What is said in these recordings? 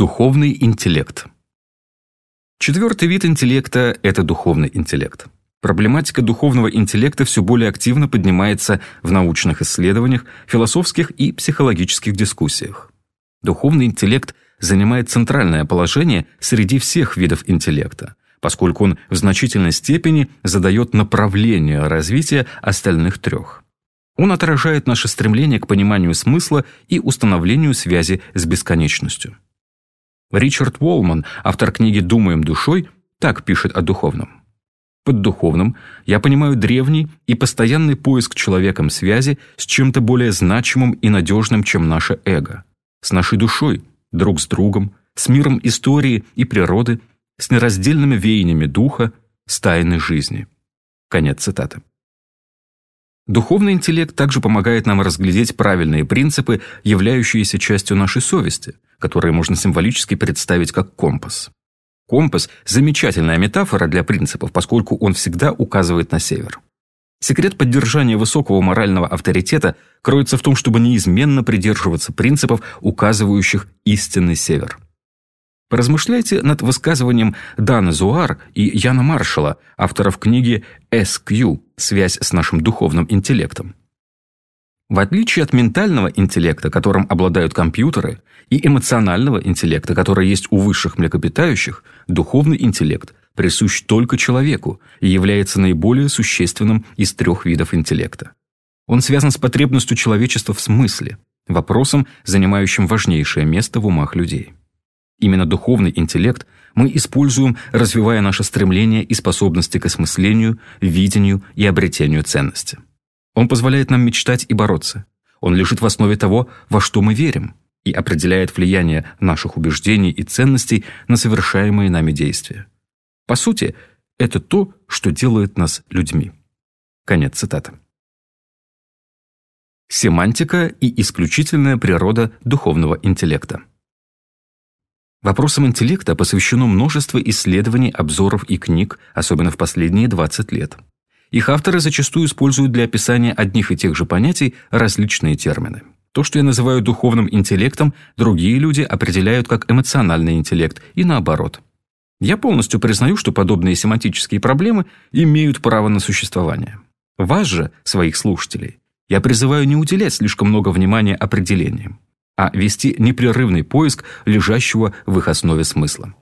Духовный интеллект. Четвертый вид интеллекта – это духовный интеллект. Проблематика духовного интеллекта все более активно поднимается в научных исследованиях, философских и психологических дискуссиях. Духовный интеллект занимает центральное положение среди всех видов интеллекта, поскольку он в значительной степени задает направление развития остальных трех. Он отражает наше стремление к пониманию смысла и установлению связи с бесконечностью. Ричард Уолман, автор книги «Думаем душой», так пишет о духовном. Под духовным я понимаю древний и постоянный поиск человеком связи с чем-то более значимым и надежным, чем наше эго. С нашей душой, друг с другом, с миром истории и природы, с нераздельными веяниями духа, с тайной жизни. Конец цитаты. Духовный интеллект также помогает нам разглядеть правильные принципы, являющиеся частью нашей совести, которые можно символически представить как компас. Компас – замечательная метафора для принципов, поскольку он всегда указывает на север. Секрет поддержания высокого морального авторитета кроется в том, чтобы неизменно придерживаться принципов, указывающих истинный север. Поразмышляйте над высказыванием Дана Зуар и Яна Маршала, авторов книги «SQ. Связь с нашим духовным интеллектом». В отличие от ментального интеллекта, которым обладают компьютеры, и эмоционального интеллекта, который есть у высших млекопитающих, духовный интеллект присущ только человеку и является наиболее существенным из трех видов интеллекта. Он связан с потребностью человечества в смысле, вопросом, занимающим важнейшее место в умах людей. Именно духовный интеллект мы используем, развивая наше стремление и способности к осмыслению, видению и обретению ценности. Он позволяет нам мечтать и бороться. Он лежит в основе того, во что мы верим, и определяет влияние наших убеждений и ценностей на совершаемые нами действия. По сути, это то, что делает нас людьми. Конец цитаты. Семантика и исключительная природа духовного интеллекта. Вопросам интеллекта посвящено множество исследований, обзоров и книг, особенно в последние 20 лет. Их авторы зачастую используют для описания одних и тех же понятий различные термины. То, что я называю духовным интеллектом, другие люди определяют как эмоциональный интеллект, и наоборот. Я полностью признаю, что подобные семантические проблемы имеют право на существование. Вас же, своих слушателей, я призываю не уделять слишком много внимания определениям а вести непрерывный поиск лежащего в их основе смысла.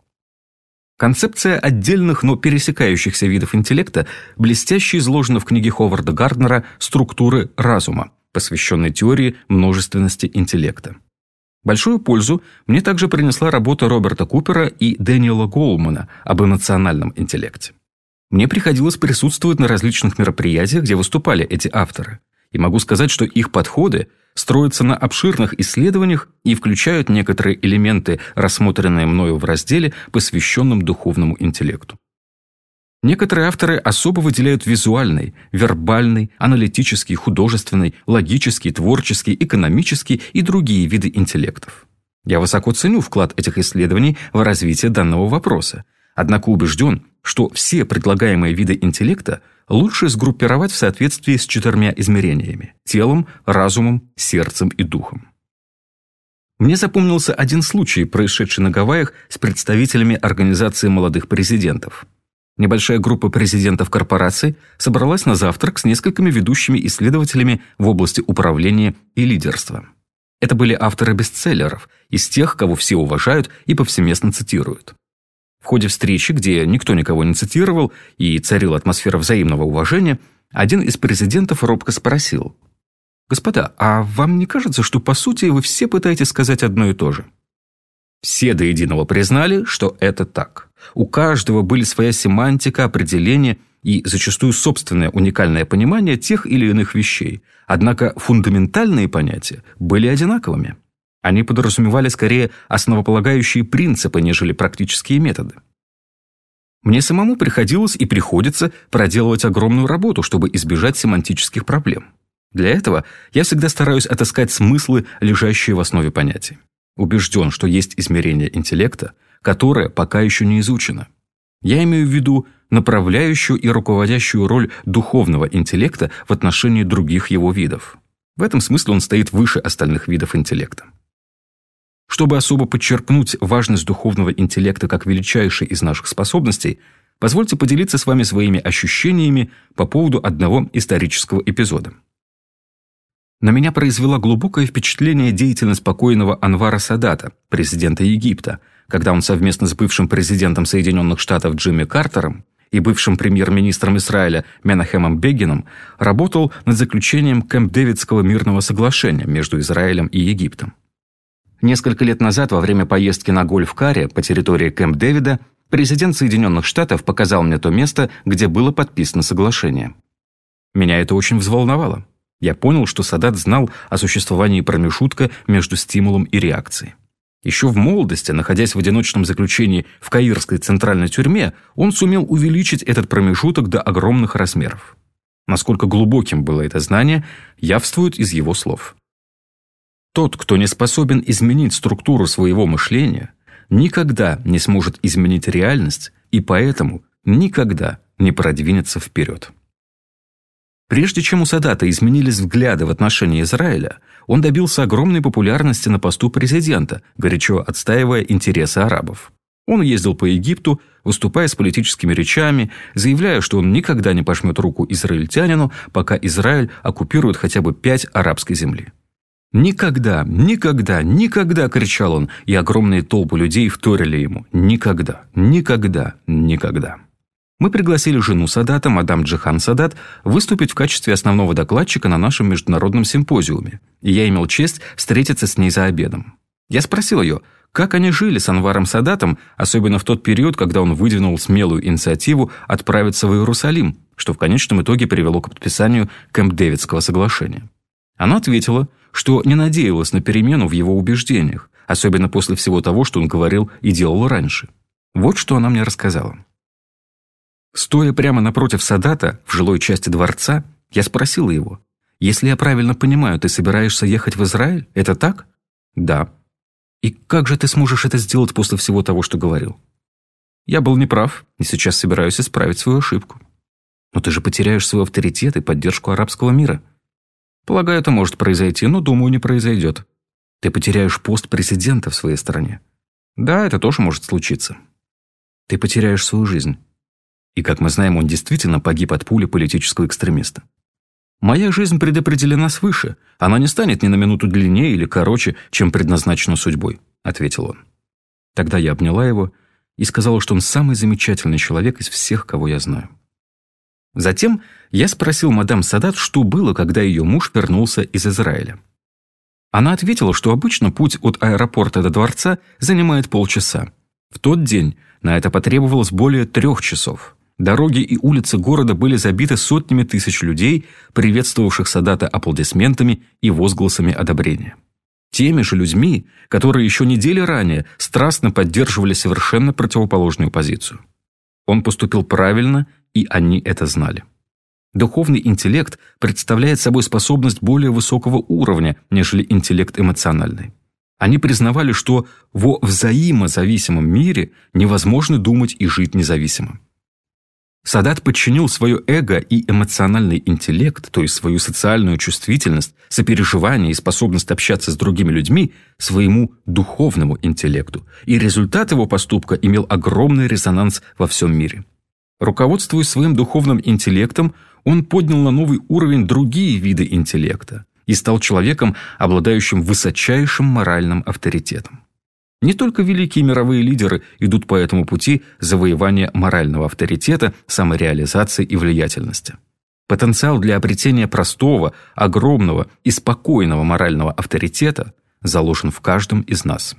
Концепция отдельных, но пересекающихся видов интеллекта блестяще изложена в книге Ховарда Гарднера «Структуры разума», посвященной теории множественности интеллекта. Большую пользу мне также принесла работа Роберта Купера и Дэниела Голмана об эмоциональном интеллекте. Мне приходилось присутствовать на различных мероприятиях, где выступали эти авторы, и могу сказать, что их подходы строятся на обширных исследованиях и включают некоторые элементы, рассмотренные мною в разделе, посвященном духовному интеллекту. Некоторые авторы особо выделяют визуальный, вербальный, аналитический, художественный, логический, творческий, экономический и другие виды интеллектов. Я высоко ценю вклад этих исследований в развитие данного вопроса, однако убежден, что все предлагаемые виды интеллекта лучше сгруппировать в соответствии с четырьмя измерениями – телом, разумом, сердцем и духом. Мне запомнился один случай, происшедший на Гавайях с представителями Организации молодых президентов. Небольшая группа президентов корпораций собралась на завтрак с несколькими ведущими исследователями в области управления и лидерства. Это были авторы бестселлеров, из тех, кого все уважают и повсеместно цитируют. В ходе встречи, где никто никого не цитировал и царила атмосфера взаимного уважения, один из президентов робко спросил. «Господа, а вам не кажется, что по сути вы все пытаетесь сказать одно и то же?» Все до единого признали, что это так. У каждого были своя семантика, определение и зачастую собственное уникальное понимание тех или иных вещей. Однако фундаментальные понятия были одинаковыми. Они подразумевали скорее основополагающие принципы, нежели практические методы. Мне самому приходилось и приходится проделывать огромную работу, чтобы избежать семантических проблем. Для этого я всегда стараюсь отыскать смыслы, лежащие в основе понятий. Убежден, что есть измерение интеллекта, которое пока еще не изучено. Я имею в виду направляющую и руководящую роль духовного интеллекта в отношении других его видов. В этом смысле он стоит выше остальных видов интеллекта. Чтобы особо подчеркнуть важность духовного интеллекта как величайшей из наших способностей, позвольте поделиться с вами своими ощущениями по поводу одного исторического эпизода. На меня произвела глубокое впечатление деятельность покойного Анвара Садата, президента Египта, когда он совместно с бывшим президентом Соединенных Штатов Джимми Картером и бывшим премьер-министром Израиля Менахемом Бегином работал над заключением Кэмп-Дэвидского мирного соглашения между Израилем и Египтом. Несколько лет назад, во время поездки на гольф-каре по территории Кэмп-Дэвида, президент Соединенных Штатов показал мне то место, где было подписано соглашение. Меня это очень взволновало. Я понял, что Садат знал о существовании промежутка между стимулом и реакцией. Еще в молодости, находясь в одиночном заключении в Каирской центральной тюрьме, он сумел увеличить этот промежуток до огромных размеров. Насколько глубоким было это знание, явствует из его слов. Тот, кто не способен изменить структуру своего мышления, никогда не сможет изменить реальность и поэтому никогда не продвинется вперед. Прежде чем у Садата изменились взгляды в отношении Израиля, он добился огромной популярности на посту президента, горячо отстаивая интересы арабов. Он ездил по Египту, выступая с политическими речами, заявляя, что он никогда не пожмет руку израильтянину, пока Израиль оккупирует хотя бы пять арабской земли. «Никогда, никогда, никогда!» – кричал он, и огромные толпы людей вторили ему. «Никогда, никогда, никогда!» Мы пригласили жену Садата, мадам Джихан Садат, выступить в качестве основного докладчика на нашем международном симпозиуме, и я имел честь встретиться с ней за обедом. Я спросил ее, как они жили с Анваром Садатом, особенно в тот период, когда он выдвинул смелую инициативу отправиться в Иерусалим, что в конечном итоге привело к подписанию Кэмп-Дэвидского соглашения. Она ответила, что не надеялась на перемену в его убеждениях, особенно после всего того, что он говорил и делал раньше. Вот что она мне рассказала. Стоя прямо напротив Садата, в жилой части дворца, я спросила его, «Если я правильно понимаю, ты собираешься ехать в Израиль? Это так?» «Да». «И как же ты сможешь это сделать после всего того, что говорил?» «Я был неправ, и сейчас собираюсь исправить свою ошибку». «Но ты же потеряешь свой авторитет и поддержку арабского мира». «Полагаю, это может произойти, но, думаю, не произойдет». «Ты потеряешь пост президента в своей стране». «Да, это тоже может случиться». «Ты потеряешь свою жизнь». И, как мы знаем, он действительно погиб от пули политического экстремиста. Моя жизнь предопределена свыше. Она не станет ни на минуту длиннее или короче, чем предназначена судьбой», — ответил он. Тогда я обняла его и сказала, что он самый замечательный человек из всех, кого я знаю. Затем я спросил мадам Садат, что было, когда ее муж вернулся из Израиля. Она ответила, что обычно путь от аэропорта до дворца занимает полчаса. В тот день на это потребовалось более трех часов. Дороги и улицы города были забиты сотнями тысяч людей, приветствовавших Садата аплодисментами и возгласами одобрения. Теми же людьми, которые еще недели ранее страстно поддерживали совершенно противоположную позицию. Он поступил правильно, и они это знали. Духовный интеллект представляет собой способность более высокого уровня, нежели интеллект эмоциональный. Они признавали, что во взаимозависимом мире невозможно думать и жить независимо. Садат подчинил свое эго и эмоциональный интеллект, то есть свою социальную чувствительность, сопереживание и способность общаться с другими людьми, своему духовному интеллекту, и результат его поступка имел огромный резонанс во всем мире. Руководствуясь своим духовным интеллектом, он поднял на новый уровень другие виды интеллекта и стал человеком, обладающим высочайшим моральным авторитетом. Не только великие мировые лидеры идут по этому пути завоевания морального авторитета, самореализации и влиятельности. Потенциал для обретения простого, огромного и спокойного морального авторитета заложен в каждом из нас.